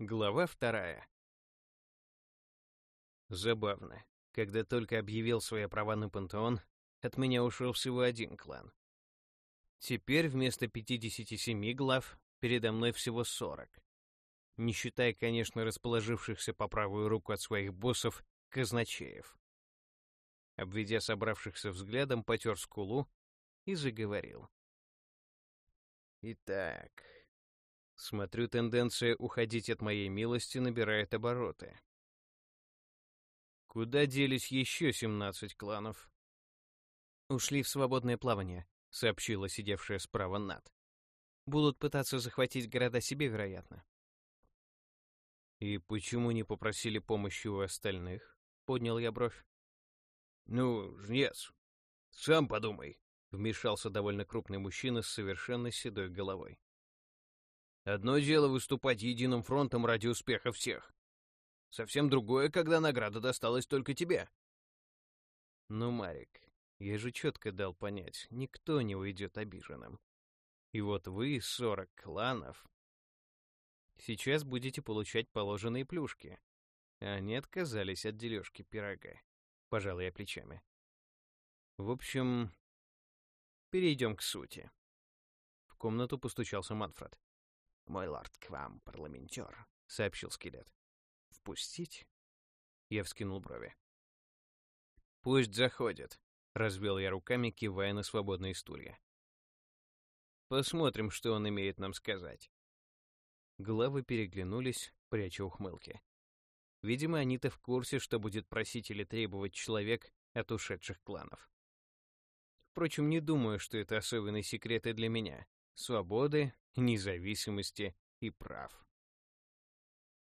Глава вторая. Забавно. Когда только объявил свои права на пантеон, от меня ушел всего один клан. Теперь вместо 57 глав передо мной всего 40. Не считая, конечно, расположившихся по правую руку от своих боссов казначеев. Обведя собравшихся взглядом, потер скулу и заговорил. Итак, смотрю, тенденция уходить от моей милости набирает обороты. Куда делись еще 17 кланов? Ушли в свободное плавание, сообщила сидевшая справа Над. Будут пытаться захватить города себе, вероятно. И почему не попросили помощи у остальных? Поднял я бровь. Ну, жнец, сам подумай, вмешался довольно крупный мужчина с совершенно седой головой. Одно дело выступать единым фронтом ради успеха всех. Совсем другое, когда награда досталась только тебе. Ну, Марик, я же четко дал понять, никто не уйдет обиженным. И вот вы, сорок кланов, сейчас будете получать положенные плюшки. А они отказались от дележки пирога. Пожал я плечами. В общем, перейдем к сути. В комнату постучался Манфред. «Мой лорд, к вам, парламентер», — сообщил скелет. «Впустить?» Я вскинул брови. «Пусть заходит», — развел я руками, кивая на свободные стулья. Посмотрим, что он имеет нам сказать. Главы переглянулись, пряча ухмылки. Видимо, они-то в курсе, что будет просить или требовать человек от ушедших кланов. Впрочем, не думаю, что это особенные секреты для меня. Свободы, независимости и прав.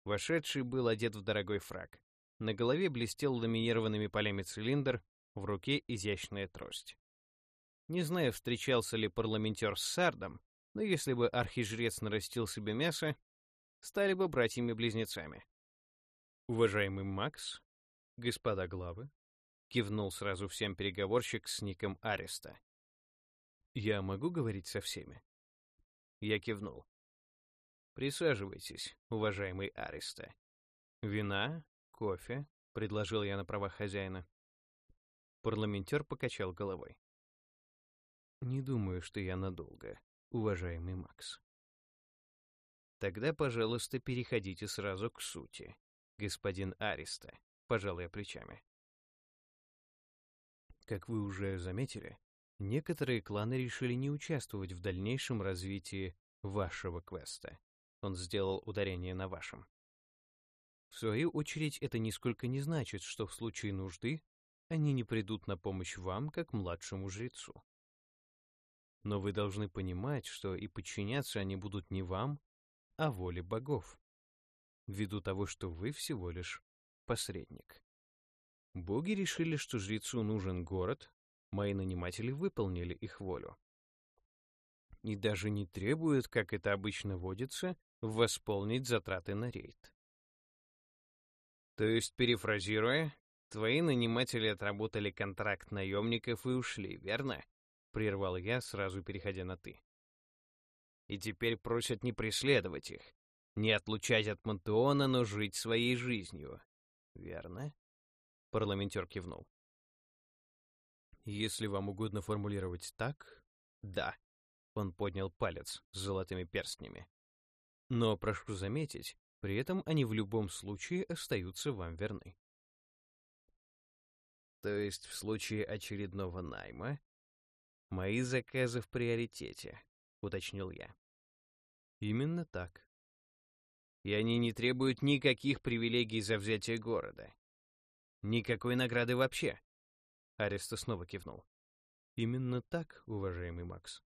Вошедший был одет в дорогой фраг. На голове блестел ламинированными полями цилиндр, в руке изящная трость. Не знаю, встречался ли парламентер с Сардом, но если бы архижрец нарастил себе мясо, стали бы братьями-близнецами. «Уважаемый Макс, господа главы», — кивнул сразу всем переговорщик с ником Ареста. «Я могу говорить со всеми?» Я кивнул. «Присаживайтесь, уважаемый Ареста. Вина? Кофе?» — предложил я на правах хозяина. Парламентер покачал головой. Не думаю, что я надолго, уважаемый Макс. Тогда, пожалуйста, переходите сразу к сути, господин Ариста, пожал я плечами. Как вы уже заметили, некоторые кланы решили не участвовать в дальнейшем развитии вашего квеста. Он сделал ударение на вашем. В свою очередь, это нисколько не значит, что в случае нужды они не придут на помощь вам, как младшему жрецу. Но вы должны понимать, что и подчиняться они будут не вам, а воле богов, ввиду того, что вы всего лишь посредник. Боги решили, что жрецу нужен город, мои наниматели выполнили их волю. И даже не требуют, как это обычно водится, восполнить затраты на рейд. То есть, перефразируя, твои наниматели отработали контракт наемников и ушли, верно? — прервал я, сразу переходя на «ты». «И теперь просят не преследовать их, не отлучать от Монтеона, но жить своей жизнью. Верно?» Парламентер кивнул. «Если вам угодно формулировать так, да». Он поднял палец с золотыми перстнями. «Но прошу заметить, при этом они в любом случае остаются вам верны». То есть в случае очередного найма «Мои заказы в приоритете», — уточнил я. «Именно так. И они не требуют никаких привилегий за взятие города. Никакой награды вообще». Ареста снова кивнул. «Именно так, уважаемый Макс».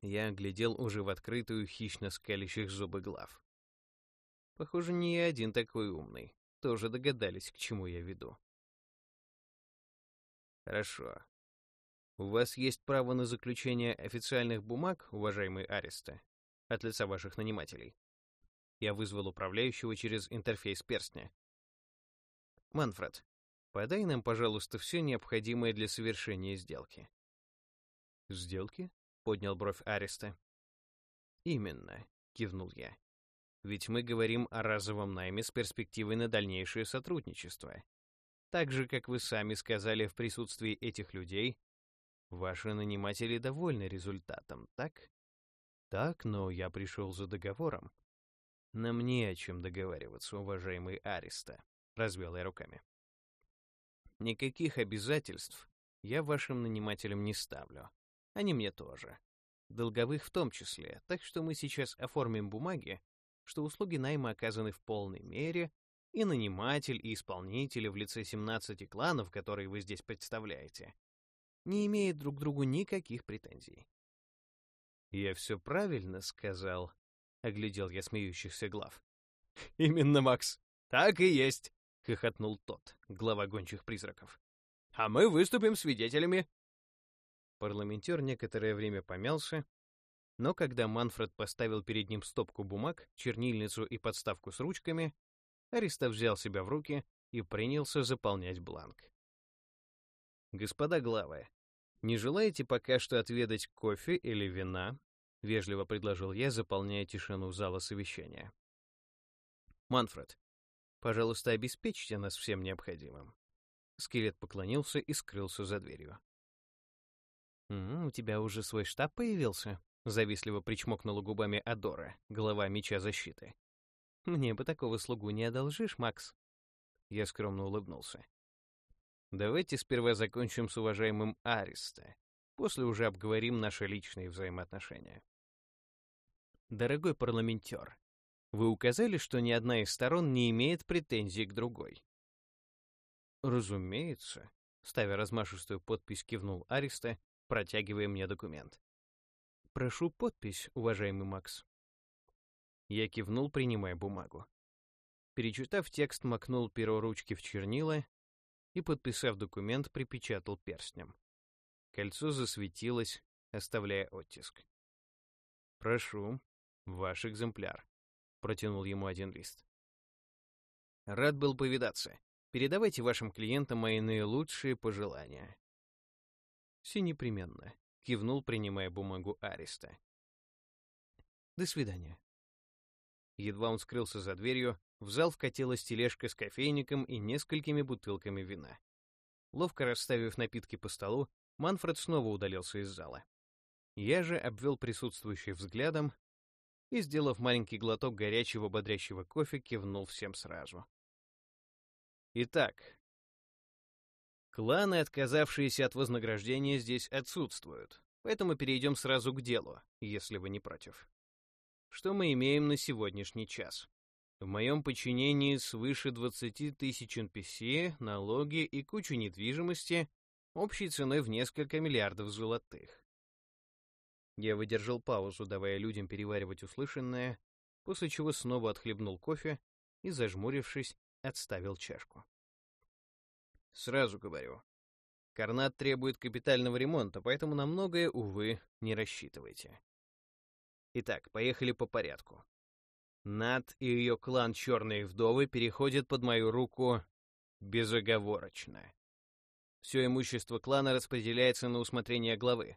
Я глядел уже в открытую, хищно скалящих зубы глав. Похоже, не я один такой умный. Тоже догадались, к чему я веду. Хорошо. У вас есть право на заключение официальных бумаг, уважаемый Ареста, от лица ваших нанимателей. Я вызвал управляющего через интерфейс перстня. Манфред, подай нам, пожалуйста, все необходимое для совершения сделки. Сделки? Поднял бровь Ареста. Именно, кивнул я. Ведь мы говорим о разовом найме с перспективой на дальнейшее сотрудничество. Так же, как вы сами сказали в присутствии этих людей, ваши наниматели довольны результатом, так? Так, но я пришел за договором. Нам не о чем договариваться, уважаемый Ариста, развел я руками. Никаких обязательств я вашим нанимателям не ставлю. Они мне тоже. Долговых в том числе, так что мы сейчас оформим бумаги, что услуги найма оказаны в полной мере, и наниматель, и исполнители в лице 17 кланов, которые вы здесь представляете, не имеют друг к другу никаких претензий. «Я все правильно сказал», — оглядел я смеющихся глав. «Именно, Макс, так и есть», — хохотнул тот, глава гончих призраков. «А мы выступим свидетелями». Парламентер некоторое время помялся, но когда Манфред поставил перед ним стопку бумаг, чернильницу и подставку с ручками, Аристов взял себя в руки и принялся заполнять бланк. «Господа главы, не желаете пока что отведать кофе или вина?» — вежливо предложил я, заполняя тишину зала совещания. «Манфред, пожалуйста, обеспечьте нас всем необходимым». Скелет поклонился и скрылся за дверью. «У тебя уже свой штаб появился?» Завистливо причмокнула губами Адора, глава меча защиты. «Мне бы такого слугу не одолжишь, Макс?» Я скромно улыбнулся. «Давайте сперва закончим с уважаемым Ариста. После уже обговорим наши личные взаимоотношения». «Дорогой парламентер, вы указали, что ни одна из сторон не имеет претензий к другой?» «Разумеется», — ставя размашистую подпись, кивнул Ариста, протягивая мне документ. «Прошу подпись, уважаемый Макс». Я кивнул, принимая бумагу. Перечитав текст, макнул перо ручки в чернила и, подписав документ, припечатал перстнем. Кольцо засветилось, оставляя оттиск. «Прошу, ваш экземпляр», — протянул ему один лист. «Рад был повидаться. Передавайте вашим клиентам мои наилучшие пожелания». «Все непременно», кивнул, принимая бумагу Ариста. До свидания. Едва он скрылся за дверью, в зал вкатилась тележка с кофейником и несколькими бутылками вина. Ловко расставив напитки по столу, Манфред снова удалился из зала. Я же обвел присутствующих взглядом и, сделав маленький глоток горячего бодрящего кофе, кивнул всем сразу. Итак, Кланы, отказавшиеся от вознаграждения, здесь отсутствуют, поэтому перейдем сразу к делу, если вы не против. Что мы имеем на сегодняшний час? В моем подчинении свыше 20 тысяч NPC, налоги и куча недвижимости, общей ценой в несколько миллиардов золотых. Я выдержал паузу, давая людям переваривать услышанное, после чего снова отхлебнул кофе и, зажмурившись, отставил чашку. Сразу говорю. Карнат требует капитального ремонта, поэтому на многое, увы, не рассчитывайте. Итак, поехали по порядку. Над и ее клан Черные Вдовы переходят под мою руку безоговорочно. Все имущество клана распределяется на усмотрение главы,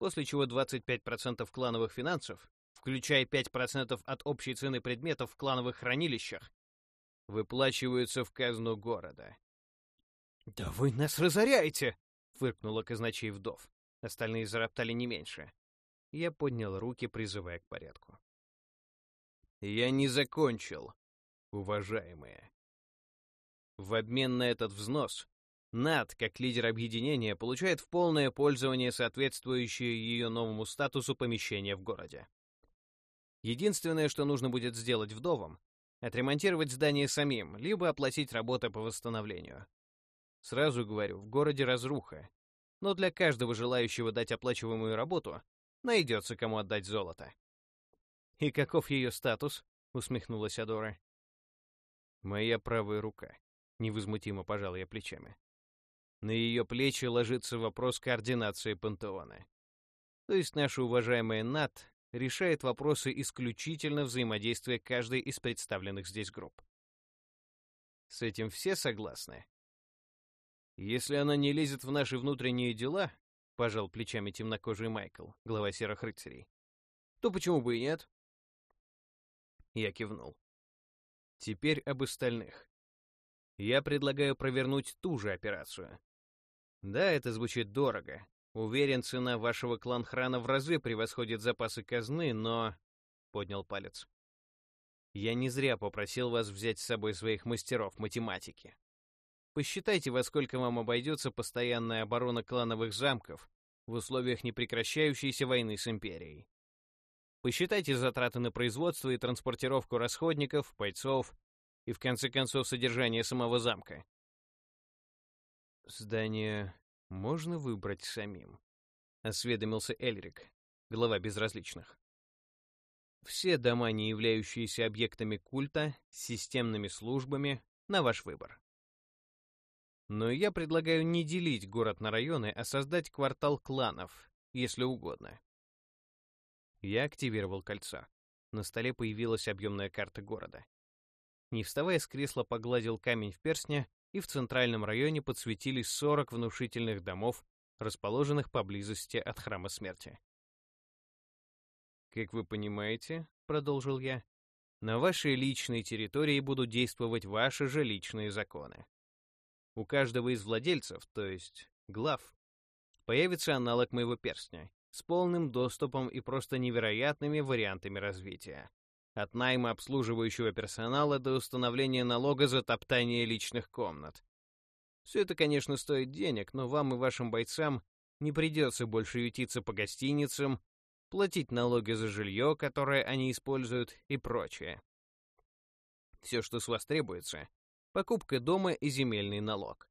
после чего 25% клановых финансов, включая 5% от общей цены предметов в клановых хранилищах, выплачиваются в казну города. «Да вы нас разоряете!» — фыркнула казначей вдов. Остальные зароптали не меньше. Я поднял руки, призывая к порядку. «Я не закончил, уважаемые. В обмен на этот взнос НАД, как лидер объединения, получает в полное пользование соответствующее ее новому статусу помещения в городе. Единственное, что нужно будет сделать вдовам, отремонтировать здание самим, либо оплатить работы по восстановлению. Сразу говорю, в городе разруха. Но для каждого желающего дать оплачиваемую работу найдется кому отдать золото. «И каков ее статус?» — усмехнулась Адора. «Моя правая рука», — невозмутимо пожал я плечами. На ее плечи ложится вопрос координации пантеона. То есть наша уважаемая НАТ решает вопросы исключительно взаимодействия каждой из представленных здесь групп. С этим все согласны? Если она не лезет в наши внутренние дела, пожал плечами темнокожий Майкл, глава серых рыцарей, то почему бы и нет? Я кивнул. Теперь об остальных. Я предлагаю провернуть ту же операцию. Да, это звучит дорого. Уверен, цена вашего кланхрана в разы превосходит запасы казны, но... Поднял палец. Я не зря попросил вас взять с собой своих мастеров математики. Посчитайте, во сколько вам обойдется постоянная оборона клановых замков в условиях непрекращающейся войны с Империей. Посчитайте затраты на производство и транспортировку расходников, бойцов и, в конце концов, содержание самого замка. Здание можно выбрать самим, — осведомился Эльрик, глава безразличных. Все дома, не являющиеся объектами культа, системными службами, на ваш выбор. Но я предлагаю не делить город на районы, а создать квартал кланов, если угодно. Я активировал кольцо. На столе появилась объемная карта города. Не вставая с кресла, погладил камень в перстне, и в центральном районе подсветились 40 внушительных домов, расположенных поблизости от Храма Смерти. «Как вы понимаете», — продолжил я, — «на вашей личной территории будут действовать ваши же личные законы. У каждого из владельцев, то есть глав, появится аналог моего перстня с полным доступом и просто невероятными вариантами развития. От найма обслуживающего персонала до установления налога за топтание личных комнат. Все это, конечно, стоит денег, но вам и вашим бойцам не придется больше ютиться по гостиницам платить налоги за жилье, которое они используют, и прочее. Все, что с вас требуется, покупка дома и земельный налог.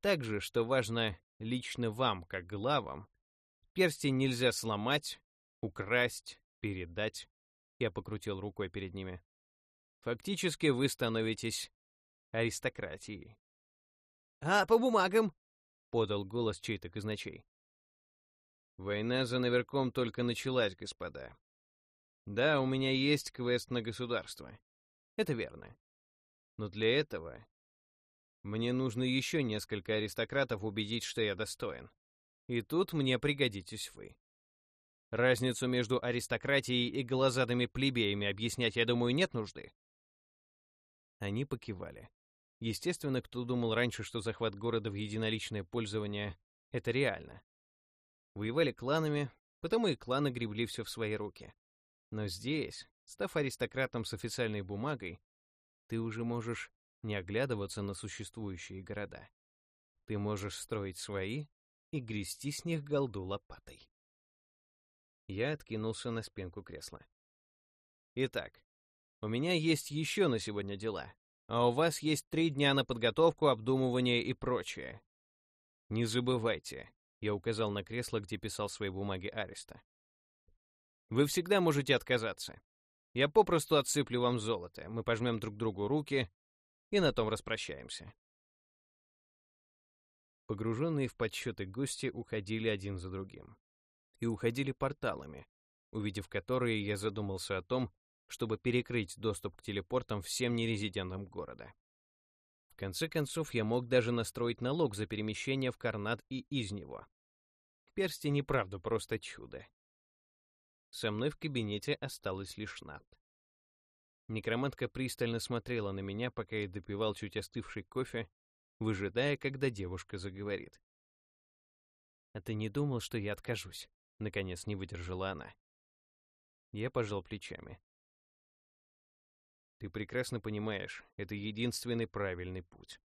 Также, что важно лично вам, как главам, перстень нельзя сломать, украсть, передать. Я покрутил рукой перед ними. Фактически вы становитесь аристократией. «А по бумагам?» — подал голос чей-то казначей. Война за наверком только началась, господа. Да, у меня есть квест на государство. Это верно. Но для этого мне нужно еще несколько аристократов убедить, что я достоин. И тут мне пригодитесь вы. Разницу между аристократией и голозадыми плебеями объяснять, я думаю, нет нужды. Они покивали. Естественно, кто думал раньше, что захват города в единоличное пользование — это реально воевали кланами, потому и кланы гребли все в свои руки. Но здесь, став аристократом с официальной бумагой, ты уже можешь не оглядываться на существующие города. Ты можешь строить свои и грести с них голду лопатой. Я откинулся на спинку кресла. Итак, у меня есть еще на сегодня дела, а у вас есть три дня на подготовку, обдумывание и прочее. Не забывайте, я указал на кресло, где писал свои бумаги Ареста. Вы всегда можете отказаться. Я попросту отсыплю вам золото, мы пожмем друг другу руки и на том распрощаемся. Погруженные в подсчеты гости уходили один за другим. И уходили порталами, увидев которые, я задумался о том, чтобы перекрыть доступ к телепортам всем нерезидентам города. В конце концов, я мог даже настроить налог за перемещение в Карнат и из него. Перстень и правда просто чудо. Со мной в кабинете осталась лишь Над. Некромантка пристально смотрела на меня, пока я допивал чуть остывший кофе, выжидая, когда девушка заговорит. «А ты не думал, что я откажусь?» — наконец не выдержала она. Я пожал плечами. Ты прекрасно понимаешь, это единственный правильный путь.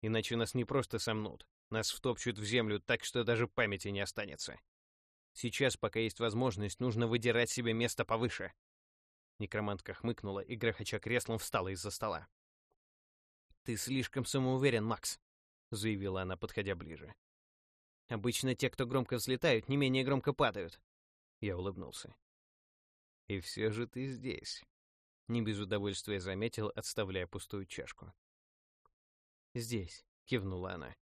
Иначе нас не просто сомнут, нас втопчут в землю так, что даже памяти не останется. Сейчас, пока есть возможность, нужно выдирать себе место повыше. Некромантка хмыкнула и, грохоча креслом, встала из-за стола. «Ты слишком самоуверен, Макс», — заявила она, подходя ближе. «Обычно те, кто громко взлетают, не менее громко падают». Я улыбнулся. «И все же ты здесь», не без удовольствия заметил, отставляя пустую чашку. «Здесь», — кивнула она.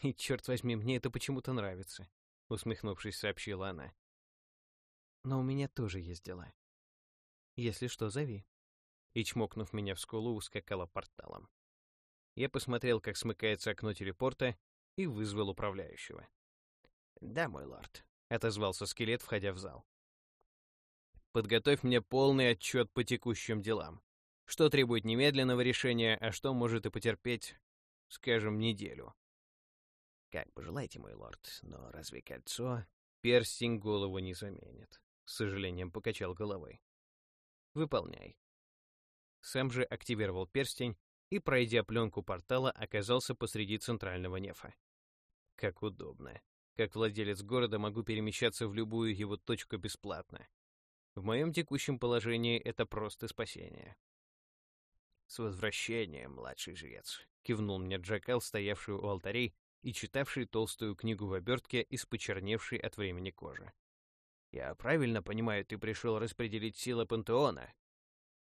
«И, черт возьми, мне это почему-то нравится», — усмехнувшись, сообщила она. «Но у меня тоже есть дела. Если что, зови». И, чмокнув меня в скулу, ускакала порталом. Я посмотрел, как смыкается окно телепорта, и вызвал управляющего. «Да, мой лорд», — отозвался скелет, входя в зал. Подготовь мне полный отчет по текущим делам. Что требует немедленного решения, а что может и потерпеть, скажем, неделю. Как пожелаете, мой лорд, но разве кольцо... Перстень голову не заменит. С сожалением покачал головой. Выполняй. Сэм же активировал перстень и, пройдя пленку портала, оказался посреди центрального нефа. Как удобно. Как владелец города могу перемещаться в любую его точку бесплатно. В моем текущем положении это просто спасение. «С возвращением, младший жрец!» — кивнул мне Джакал, стоявший у алтарей и читавший толстую книгу в обертке из почерневшей от времени кожи. «Я правильно понимаю, ты пришел распределить силы пантеона?»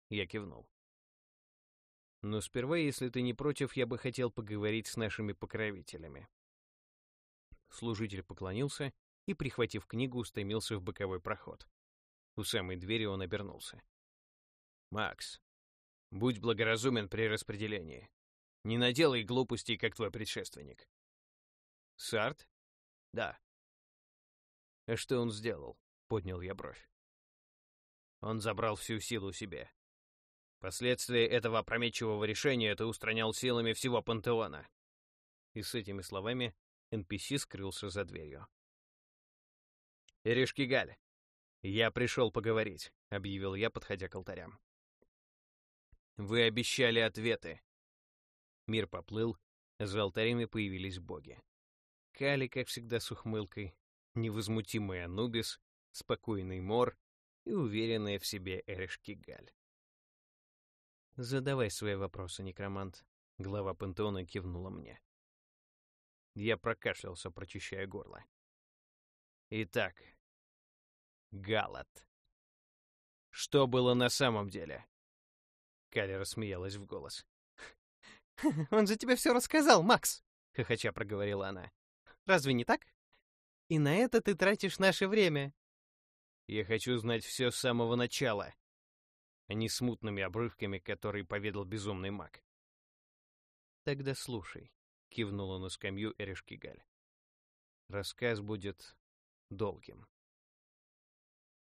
Я кивнул. «Но сперва, если ты не против, я бы хотел поговорить с нашими покровителями». Служитель поклонился и, прихватив книгу, устремился в боковой проход. У самой двери он обернулся. «Макс, Будь благоразумен при распределении. Не наделай глупостей, как твой предшественник. Сарт? Да. А что он сделал? Поднял я бровь. Он забрал всю силу себе. Последствия этого опрометчивого решения ты устранял силами всего пантеона. И с этими словами NPC скрылся за дверью. «Эришкигаль, я пришел поговорить», — объявил я, подходя к алтарям. Вы обещали ответы. Мир поплыл, за алтарями появились боги. Кали, как всегда, с ухмылкой, невозмутимый Анубис, спокойный Мор и уверенная в себе Эрешкигаль. «Задавай свои вопросы, некромант», — глава пантеона кивнула мне. Я прокашлялся, прочищая горло. Итак, Галат. Что было на самом деле? Кали рассмеялась в голос. «Он же тебе все рассказал, Макс!» — хохоча проговорила она. «Разве не так? И на это ты тратишь наше время». «Я хочу знать все с самого начала, а не смутными обрывками, которые поведал безумный маг». «Тогда слушай», — кивнула на скамью Эрешкигаль. «Рассказ будет долгим».